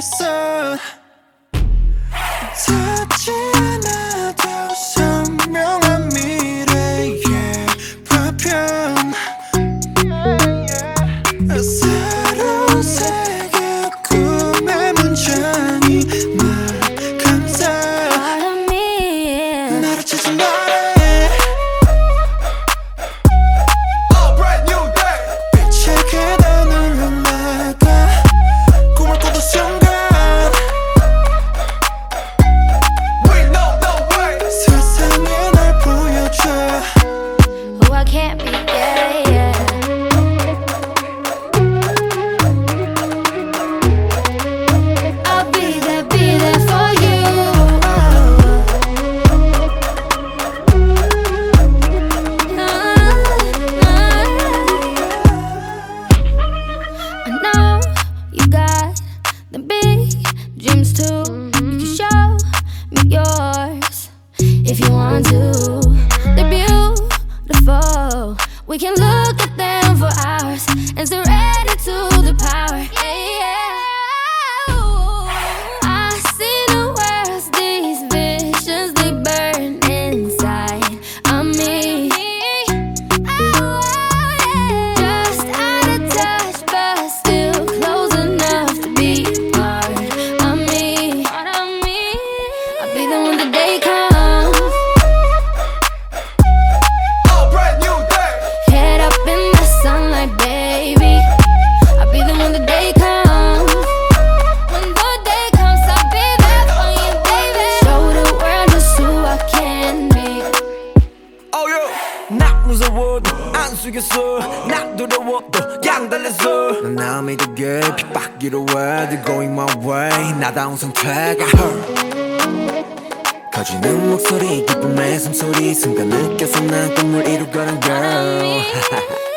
person if you want to. They're beautiful. We can look at them for hours and surrender. 숙였어. 나 두려워도 양달렸어 난 남의 덕에 핍박기로 해 They're going my way. 나다운 선택 I 커지는 목소리 기쁨의 숨소리. 순간 느껴서 난 꿈을 이루거란 girl. 아,